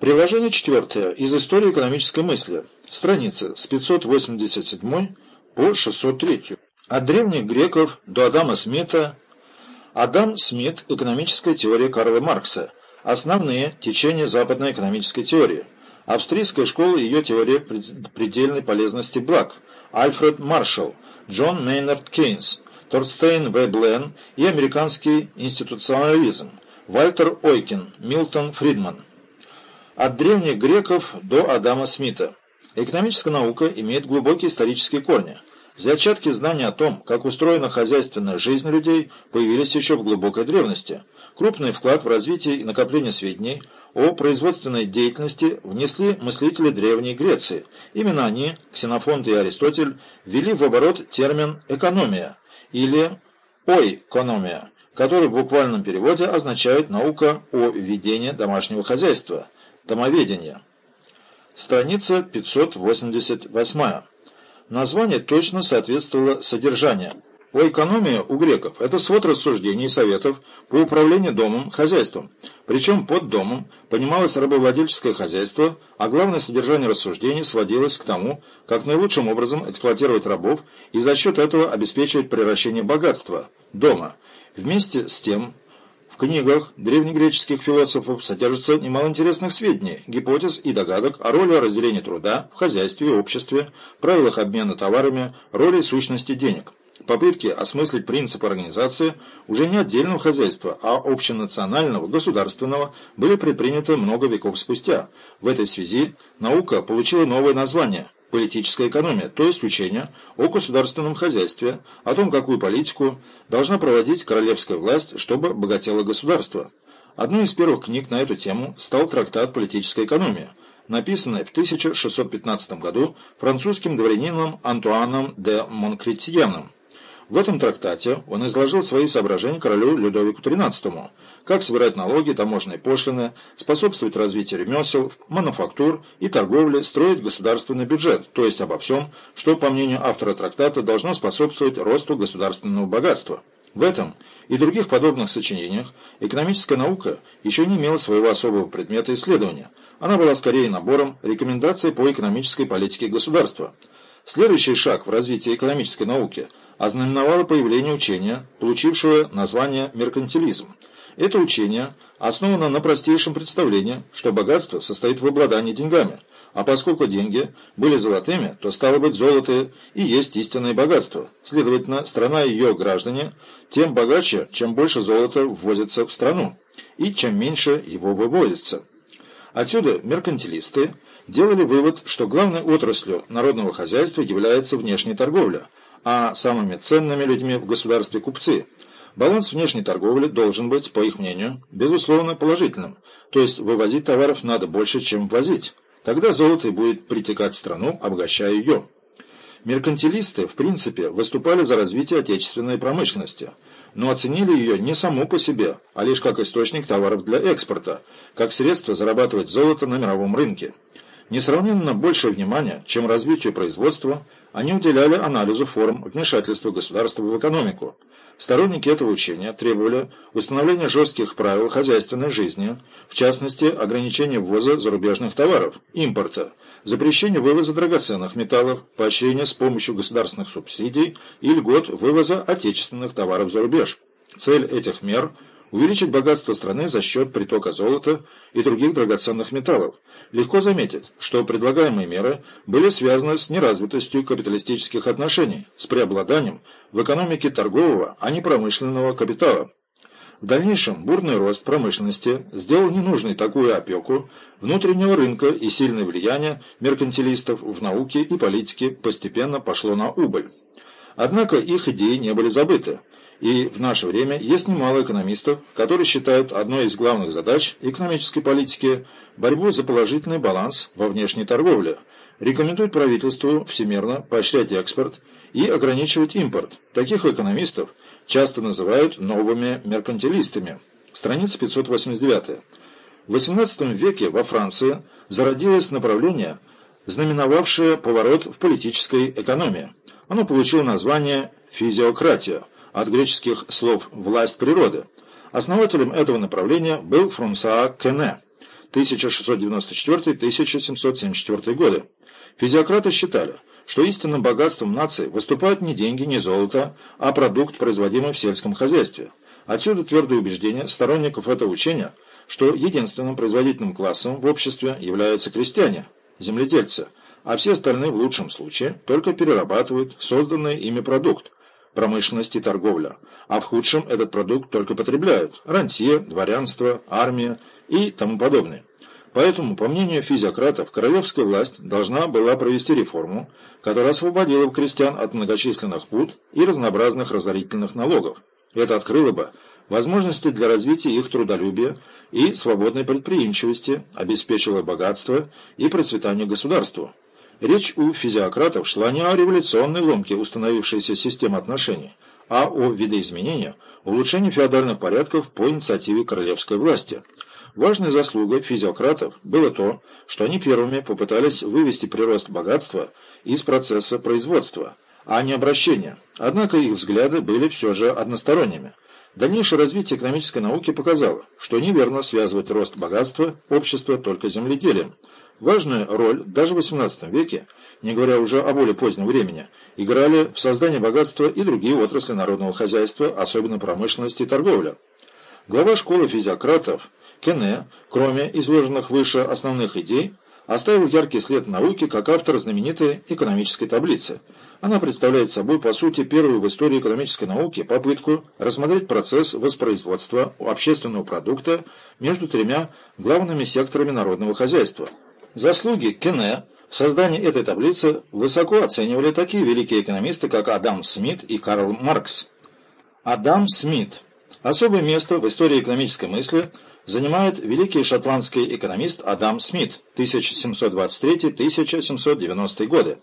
Приложение четвертое. Из истории экономической мысли. Страницы с 587 по 603. От древних греков до Адама Смита. Адам Смит. Экономическая теория Карла Маркса. Основные течения западной экономической теории. Австрийская школа и ее теория предельной полезности благ. Альфред Маршалл. Джон Мейнард Кейнс. Торстейн В. И американский институционализм. Вальтер Ойкин, Милтон Фридман. От древних греков до Адама Смита. Экономическая наука имеет глубокие исторические корни. Зачатки знания о том, как устроена хозяйственная жизнь людей, появились еще в глубокой древности. Крупный вклад в развитие и накопление сведений о производственной деятельности внесли мыслители Древней Греции. Именно они, Ксенофонт и Аристотель, ввели в оборот термин «экономия» или «ойкономия», который в буквальном переводе означает «наука о ведении домашнего хозяйства», «домоведение». Страница 588. Название точно соответствовало содержанию. О экономии у греков – это свод рассуждений и советов по управлению домом, хозяйством. Причем под домом понималось рабовладельческое хозяйство, а главное содержание рассуждений сводилось к тому, как наилучшим образом эксплуатировать рабов и за счет этого обеспечивать превращение богатства – дома. Вместе с тем, книгах древнегреческих философов содержится немало интересных сведений, гипотез и догадок о роли разделения труда в хозяйстве и обществе, правилах обмена товарами, роли сущности денег. Попытки осмыслить принцип организации уже не отдельного хозяйства, а общенационального, государственного были предприняты много веков спустя. В этой связи наука получила новое название – политическая экономия, то есть учение о государственном хозяйстве, о том, какую политику должна проводить королевская власть, чтобы богатело государство. Одной из первых книг на эту тему стал трактат «Политическая экономия», написанный в 1615 году французским дворянином Антуаном де Монкретьеном. В этом трактате он изложил свои соображения королю Людовику XIII, как собирать налоги, таможенные пошлины, способствовать развитию ремесел, мануфактур и торговли, строить государственный бюджет, то есть обо всем, что, по мнению автора трактата, должно способствовать росту государственного богатства. В этом и других подобных сочинениях экономическая наука еще не имела своего особого предмета исследования. Она была скорее набором рекомендаций по экономической политике государства. Следующий шаг в развитии экономической науки – ознаменовало появление учения, получившего название меркантилизм. Это учение основано на простейшем представлении, что богатство состоит в обладании деньгами, а поскольку деньги были золотыми, то стало быть золото и есть истинное богатство. Следовательно, страна и ее граждане тем богаче, чем больше золота ввозится в страну, и чем меньше его выводится. Отсюда меркантилисты делали вывод, что главной отраслью народного хозяйства является внешняя торговля – а самыми ценными людьми в государстве купцы. Баланс внешней торговли должен быть, по их мнению, безусловно положительным, то есть вывозить товаров надо больше, чем ввозить. Тогда золото будет притекать в страну, обогащая ее. Меркантилисты, в принципе, выступали за развитие отечественной промышленности, но оценили ее не саму по себе, а лишь как источник товаров для экспорта, как средство зарабатывать золото на мировом рынке. Несравненно больше внимания, чем развитию производства – они уделяли анализу форм вмешательства государства в экономику. Сторонники этого учения требовали установления жестких правил хозяйственной жизни, в частности, ограничения ввоза зарубежных товаров, импорта, запрещения вывоза драгоценных металлов, поощрения с помощью государственных субсидий и льгот вывоза отечественных товаров за рубеж. Цель этих мер – увеличить богатство страны за счет притока золота и других драгоценных металлов. Легко заметить, что предлагаемые меры были связаны с неразвитостью капиталистических отношений, с преобладанием в экономике торгового, а не промышленного капитала. В дальнейшем бурный рост промышленности сделал ненужной такую опеку внутреннего рынка и сильное влияние меркантилистов в науке и политике постепенно пошло на убыль. Однако их идеи не были забыты. И в наше время есть немало экономистов, которые считают одной из главных задач экономической политики борьбу за положительный баланс во внешней торговле, рекомендуют правительству всемирно поощрять экспорт и ограничивать импорт. Таких экономистов часто называют новыми меркантилистами. Страница 589. В XVIII веке во Франции зародилось направление, знаменовавшее поворот в политической экономии. Оно получило название «физиократия» от греческих слов «власть природы». Основателем этого направления был Фрунсаа Кене. 1694-1774 годы. Физиократы считали, что истинным богатством нации выступают не деньги, не золото, а продукт, производимый в сельском хозяйстве. Отсюда твердое убеждение сторонников этого учения, что единственным производительным классом в обществе являются крестьяне, земледельцы, а все остальные в лучшем случае только перерабатывают созданный ими продукт, промышленность и торговля, а в худшем этот продукт только потребляют – рантье, дворянство, армия и тому подобное. Поэтому, по мнению физиократов, королевская власть должна была провести реформу, которая освободила бы крестьян от многочисленных пут и разнообразных разорительных налогов. Это открыло бы возможности для развития их трудолюбия и свободной предприимчивости, обеспечило богатство и процветание государству. Речь у физиократов шла не о революционной ломке установившейся системы отношений, а о видоизменении, улучшении феодальных порядков по инициативе королевской власти. Важной заслугой физиократов было то, что они первыми попытались вывести прирост богатства из процесса производства, а не обращения. Однако их взгляды были все же односторонними. Дальнейшее развитие экономической науки показало, что неверно связывать рост богатства общества только земледелием. Важную роль даже в XVIII веке, не говоря уже о более позднем времени, играли в создании богатства и другие отрасли народного хозяйства, особенно промышленность и торговля. Глава школы физиократов Кене, кроме изложенных выше основных идей, оставил яркий след науки как автор знаменитой экономической таблицы. Она представляет собой, по сути, первую в истории экономической науки попытку рассмотреть процесс воспроизводства общественного продукта между тремя главными секторами народного хозяйства – Заслуги Кене в создании этой таблицы высоко оценивали такие великие экономисты, как Адам Смит и Карл Маркс. Адам Смит. Особое место в истории экономической мысли занимает великий шотландский экономист Адам Смит 1723-1790 годы.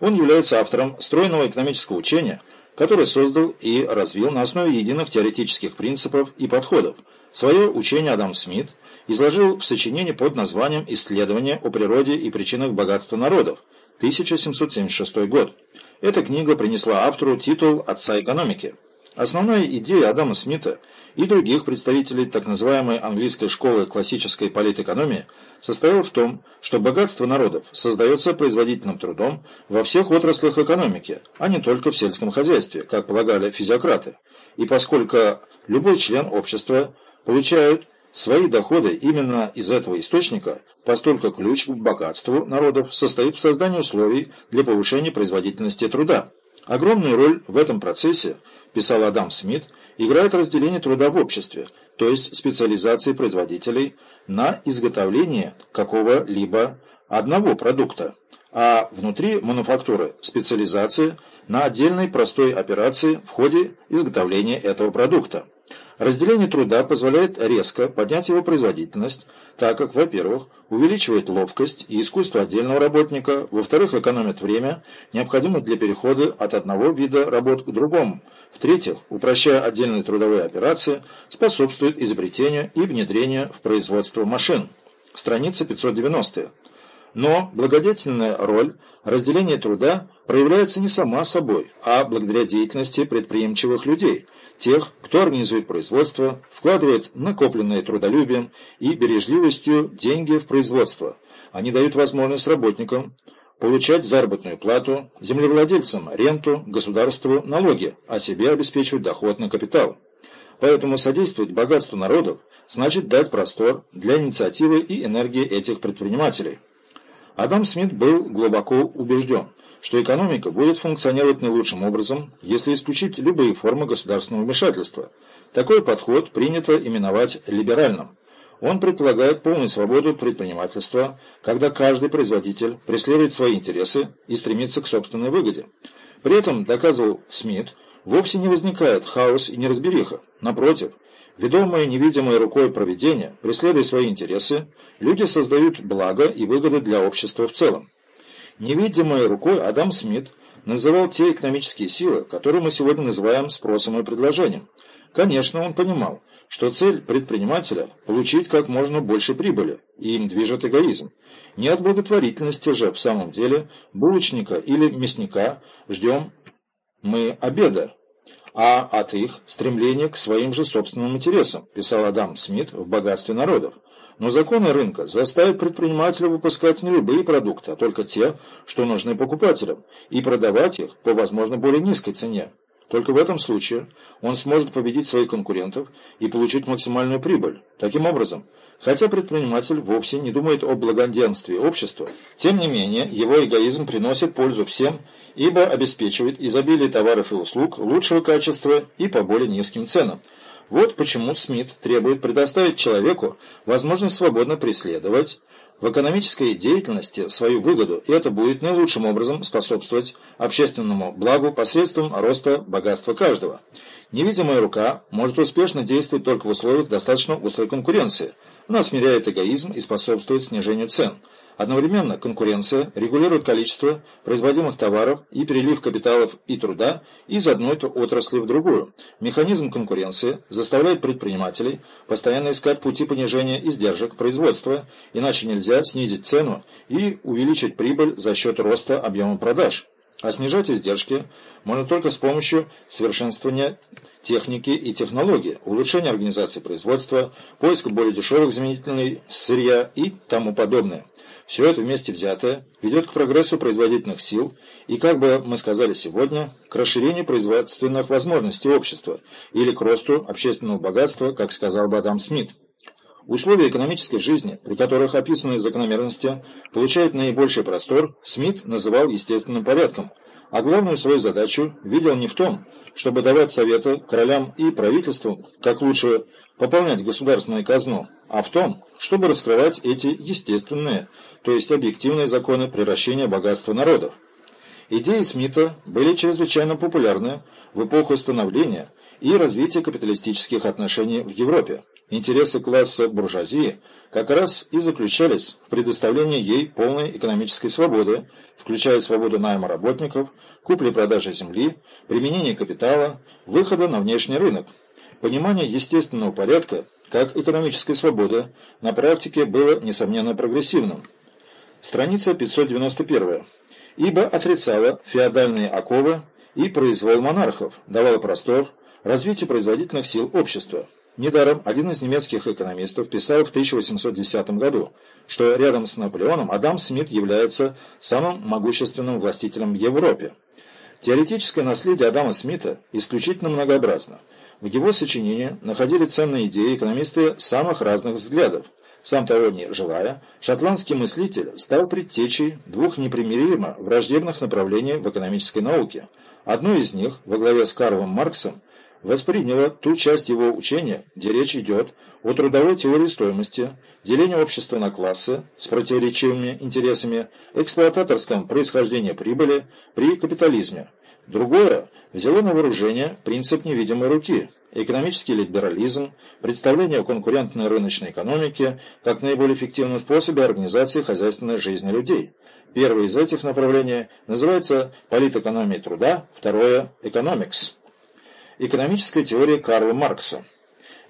Он является автором стройного экономического учения, который создал и развил на основе единых теоретических принципов и подходов. Свое учение Адам Смит – изложил в сочинении под названием «Исследование о природе и причинах богатства народов» 1776 год. Эта книга принесла автору титул «Отца экономики». Основная идея Адама Смита и других представителей так называемой английской школы классической политэкономии состояла в том, что богатство народов создается производительным трудом во всех отраслях экономики, а не только в сельском хозяйстве, как полагали физиократы. И поскольку любой член общества получает Свои доходы именно из этого источника, постольку ключ к богатству народов состоит в создании условий для повышения производительности труда. Огромную роль в этом процессе, писал Адам Смит, играет разделение труда в обществе, то есть специализация производителей на изготовление какого-либо одного продукта, а внутри мануфактуры специализация на отдельной простой операции в ходе изготовления этого продукта. Разделение труда позволяет резко поднять его производительность, так как, во-первых, увеличивает ловкость и искусство отдельного работника, во-вторых, экономит время, необходимое для перехода от одного вида работ к другому, в-третьих, упрощая отдельные трудовые операции, способствует изобретению и внедрению в производство машин. Страница 590. Но благодетельная роль разделения труда проявляется не сама собой, а благодаря деятельности предприимчивых людей – тех, кто организует производство, вкладывает накопленные трудолюбием и бережливостью деньги в производство. Они дают возможность работникам получать заработную плату, землевладельцам ренту, государству налоги, а себе обеспечивать доход на капитал. Поэтому содействовать богатству народов значит дать простор для инициативы и энергии этих предпринимателей. Адам Смит был глубоко убежден – что экономика будет функционировать наилучшим образом, если исключить любые формы государственного вмешательства. Такой подход принято именовать либеральным. Он предполагает полную свободу предпринимательства, когда каждый производитель преследует свои интересы и стремится к собственной выгоде. При этом, доказывал Смит, вовсе не возникает хаос и неразбериха. Напротив, ведомые невидимой рукой проведения, преследуя свои интересы, люди создают благо и выгоды для общества в целом. Невидимой рукой Адам Смит называл те экономические силы, которые мы сегодня называем спросом и предложением. Конечно, он понимал, что цель предпринимателя – получить как можно больше прибыли, и им движет эгоизм. Не от благотворительности же в самом деле булочника или мясника ждем мы обеда, а от их стремления к своим же собственным интересам, писал Адам Смит в «Богатстве народов». Но законы рынка заставят предпринимателя выпускать не любые продукты, а только те, что нужны покупателям, и продавать их по, возможно, более низкой цене. Только в этом случае он сможет победить своих конкурентов и получить максимальную прибыль. Таким образом, хотя предприниматель вовсе не думает о благоденствии общества, тем не менее его эгоизм приносит пользу всем, ибо обеспечивает изобилие товаров и услуг лучшего качества и по более низким ценам. Вот почему Смит требует предоставить человеку возможность свободно преследовать в экономической деятельности свою выгоду, и это будет наилучшим образом способствовать общественному благу посредством роста богатства каждого. Невидимая рука может успешно действовать только в условиях достаточно острой конкуренции. Она смиряет эгоизм и способствует снижению цен – Одновременно конкуренция регулирует количество производимых товаров и перелив капиталов и труда из одной отрасли в другую. Механизм конкуренции заставляет предпринимателей постоянно искать пути понижения издержек производства, иначе нельзя снизить цену и увеличить прибыль за счет роста объема продаж. А снижать издержки можно только с помощью совершенствования техники и технологии, улучшения организации производства, поиска более дешевых заменительных сырья и тому подобное. Все это вместе взятое ведет к прогрессу производительных сил и, как бы мы сказали сегодня, к расширению производственных возможностей общества или к росту общественного богатства, как сказал бы Адам Смит. Условия экономической жизни, при которых описанные закономерности получают наибольший простор, Смит называл естественным порядком, а главную свою задачу видел не в том, чтобы давать советы королям и правительству, как лучше пополнять государственную казну, а в том, чтобы раскрывать эти естественные, то есть объективные законы превращения богатства народов. Идеи Смита были чрезвычайно популярны в эпоху становления и развития капиталистических отношений в Европе. Интересы класса буржуазии как раз и заключались в предоставлении ей полной экономической свободы, включая свободу найма работников, купли-продажи земли, применения капитала, выхода на внешний рынок. Понимание естественного порядка как экономической свободы на практике было, несомненно, прогрессивным. Страница 591. Ибо отрицала феодальные оковы и произвол монархов, давала простор развитию производительных сил общества. Недаром один из немецких экономистов писал в 1810 году, что рядом с Наполеоном Адам Смит является самым могущественным властителем в Европе. Теоретическое наследие Адама Смита исключительно многообразно. В его сочинении находили ценные идеи экономисты самых разных взглядов. Сам того не желая, шотландский мыслитель стал предтечей двух непримиримо враждебных направлений в экономической науке. Одно из них, во главе с Карлом Марксом, восприняло ту часть его учения, где речь идет о трудовой теории стоимости, делении общества на классы с противоречивыми интересами, эксплуататорском происхождении прибыли при капитализме. Другое взяло на вооружение принцип невидимой руки, экономический либерализм, представление о конкурентной рыночной экономике как наиболее эффективном способе организации хозяйственной жизни людей. Первое из этих направлений называется политэкономией труда, второе – экономикс. Экономическая теория Карла Маркса.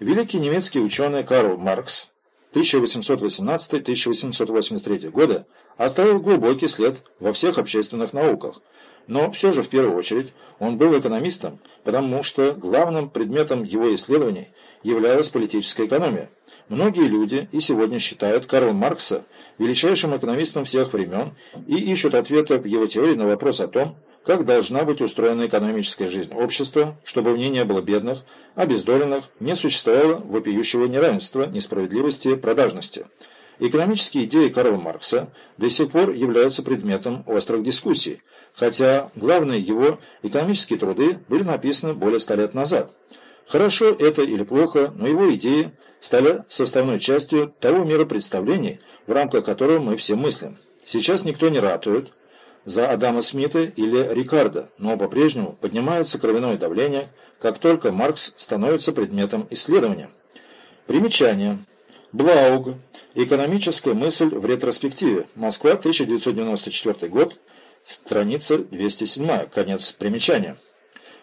Великий немецкий ученый Карл Маркс 1818-1883 годы оставил глубокий след во всех общественных науках. Но все же в первую очередь он был экономистом, потому что главным предметом его исследований являлась политическая экономия. Многие люди и сегодня считают Карла Маркса величайшим экономистом всех времен и ищут ответы в его теории на вопрос о том, как должна быть устроена экономическая жизнь общества, чтобы в ней не было бедных, обездоленных, не существовало вопиющего неравенства, несправедливости, продажности. Экономические идеи Карла Маркса до сих пор являются предметом острых дискуссий, хотя главные его экономические труды были написаны более ста лет назад. Хорошо это или плохо, но его идеи стали составной частью того мира представлений, в рамках которого мы все мыслим. Сейчас никто не ратует, за Адама Смита или Рикардо, но по-прежнему поднимается кровяное давление, как только Маркс становится предметом исследования. Примечание. Блауг. Экономическая мысль в ретроспективе. Москва, 1994 год. Страница 207. Конец примечания.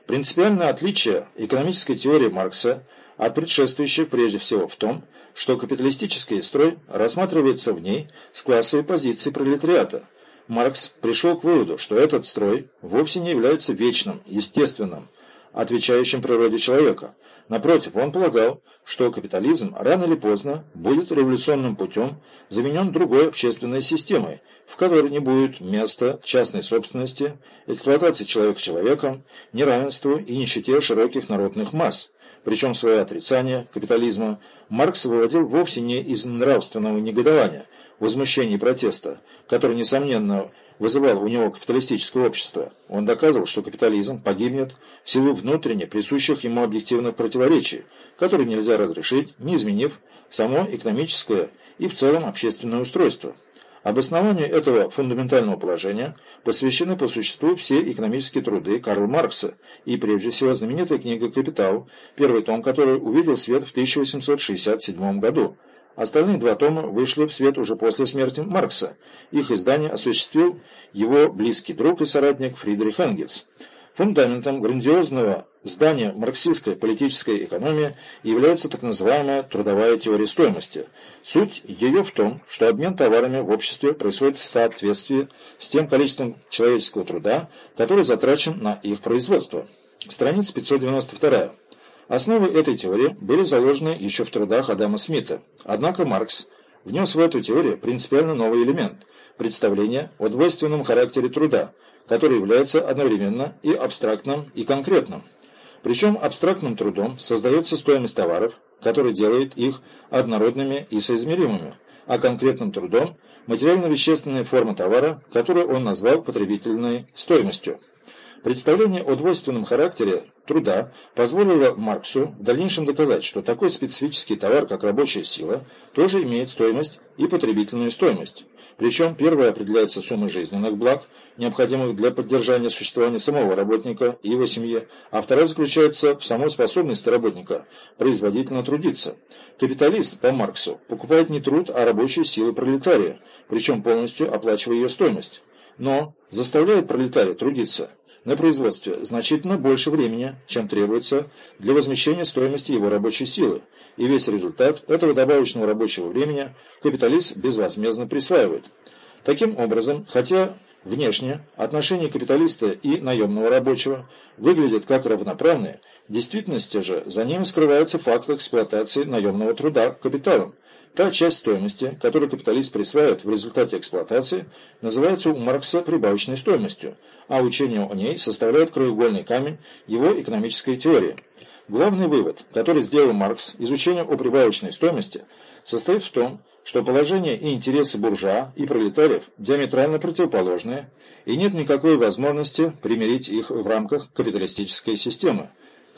Принципиальное отличие экономической теории Маркса от предшествующих прежде всего в том, что капиталистический строй рассматривается в ней с классовой позиции пролетариата – Маркс пришел к выводу, что этот строй вовсе не является вечным, естественным, отвечающим природе человека. Напротив, он полагал, что капитализм рано или поздно будет революционным путем заменен другой общественной системой, в которой не будет места частной собственности, эксплуатации человека человеком, неравенству и нищете широких народных масс. Причем свое отрицание капитализма Маркс выводил вовсе не из нравственного негодования, возмущения и протеста, который, несомненно, вызывало у него капиталистическое общество. Он доказывал, что капитализм погибнет в силу внутренне присущих ему объективных противоречий, которые нельзя разрешить, не изменив само экономическое и в целом общественное устройство. Обоснованию этого фундаментального положения посвящены по существу все экономические труды Карла Маркса и прежде всего знаменитая книга «Капитал», первый том которой увидел свет в 1867 году. Остальные два тома вышли в свет уже после смерти Маркса. Их издание осуществил его близкий друг и соратник Фридрих Энгельс. Фундаментом грандиозного здания марксистской политической экономии является так называемая трудовая теория стоимости. Суть ее в том, что обмен товарами в обществе происходит в соответствии с тем количеством человеческого труда, который затрачен на их производство. Страница 592. Основы этой теории были заложены еще в трудах Адама Смита. Однако Маркс внес в эту теорию принципиально новый элемент – представление о двойственном характере труда – который является одновременно и абстрактным, и конкретным. Причем абстрактным трудом создается стоимость товаров, который делает их однородными и соизмеримыми, а конкретным трудом – материально-вещественная форма товара, которую он назвал потребительной стоимостью. Представление о двойственном характере труда позволило Марксу в дальнейшем доказать, что такой специфический товар, как рабочая сила, тоже имеет стоимость и потребительную стоимость. Причем первая определяется суммой жизненных благ, необходимых для поддержания существования самого работника и его семьи, а вторая заключается в самой способности работника производительно трудиться. Капиталист, по Марксу, покупает не труд, а рабочую силу пролетария, причем полностью оплачивая ее стоимость. Но заставляет пролетария трудиться на производстве значительно больше времени, чем требуется для возмещения стоимости его рабочей силы и весь результат этого добавочного рабочего времени капиталист безвозмездно присваивает. Таким образом, хотя внешне отношения капиталиста и наемного рабочего выглядят как равноправные, в действительности же за ним скрывается факт эксплуатации наемного труда капиталом. Та часть стоимости, которую капиталист присваивает в результате эксплуатации, называется у Маркса прибавочной стоимостью, а учение о ней составляет краеугольный камень его экономической теории – Главный вывод, который сделал Маркс из учения о прибавочной стоимости, состоит в том, что положение и интересы буржуа и пролетариев диаметрально противоположные, и нет никакой возможности примирить их в рамках капиталистической системы,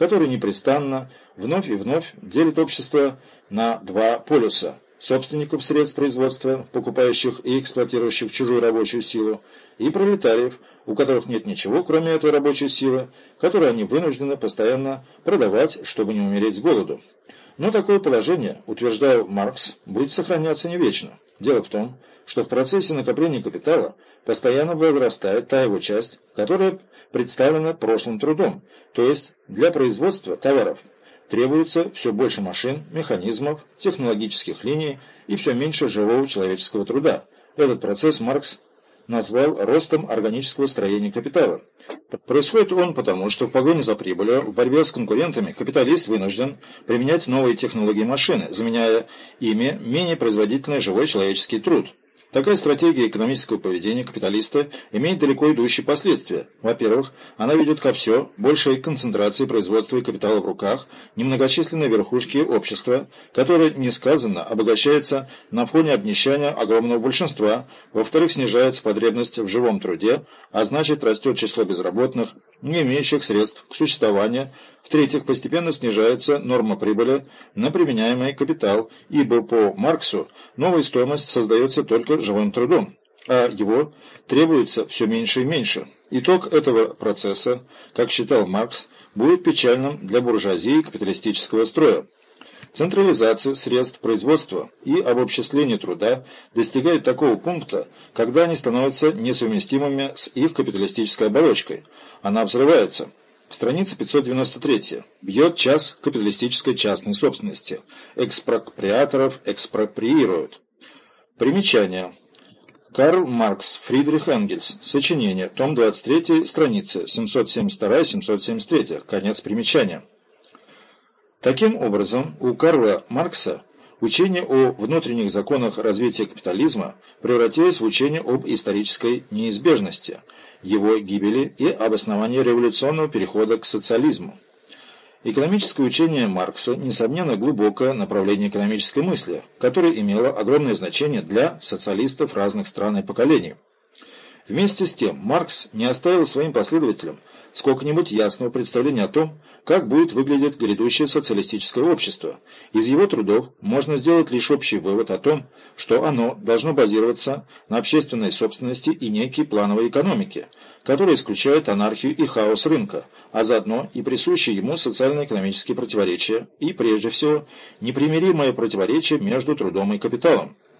которая непрестанно вновь и вновь делит общество на два полюса – собственников средств производства, покупающих и эксплуатирующих чужую рабочую силу, и пролетариев – у которых нет ничего, кроме этой рабочей силы, которую они вынуждены постоянно продавать, чтобы не умереть с голоду. Но такое положение, утверждал Маркс, будет сохраняться не вечно. Дело в том, что в процессе накопления капитала постоянно возрастает та его часть, которая представлена прошлым трудом, то есть для производства товаров требуется все больше машин, механизмов, технологических линий и все меньше живого человеческого труда. Этот процесс Маркс назвал ростом органического строения капитала. Происходит он потому, что в погоне за прибылью, в борьбе с конкурентами, капиталист вынужден применять новые технологии машины, заменяя ими менее производительный живой человеческий труд. Такая стратегия экономического поведения капиталиста имеет далеко идущие последствия. Во-первых, она ведет ко все большей концентрации производства и капитала в руках немногочисленной верхушки общества, которое несказанно обогащается на фоне обнищания огромного большинства. Во-вторых, снижается потребность в живом труде, а значит растет число безработных, не имеющих средств к существованию, в-третьих, постепенно снижается норма прибыли на применяемый капитал, ибо по Марксу новая стоимость создается только живым трудом, а его требуется все меньше и меньше. Итог этого процесса, как считал Маркс, будет печальным для буржуазии капиталистического строя. Централизация средств производства и обобществление труда достигает такого пункта, когда они становятся несовместимыми с их капиталистической оболочкой. Она взрывается – Страница 593. Бьет час капиталистической частной собственности. Экспроприаторов экспроприируют. Примечание. Карл Маркс, Фридрих Энгельс. Сочинение. Том 23, страница 772-773. Конец примечания. Таким образом, у Карла Маркса учение о внутренних законах развития капитализма превратилось в учение об исторической неизбежности, его гибели и обосновании революционного перехода к социализму. Экономическое учение Маркса, несомненно, глубокое направление экономической мысли, которое имело огромное значение для социалистов разных стран и поколений. Вместе с тем, Маркс не оставил своим последователям сколько-нибудь ясного представления о том, как будет выглядеть грядущее социалистическое общество. Из его трудов можно сделать лишь общий вывод о том, что оно должно базироваться на общественной собственности и некой плановой экономике, которая исключает анархию и хаос рынка, а заодно и присущие ему социально-экономические противоречия и, прежде всего, непримиримое противоречие между трудом и капиталом.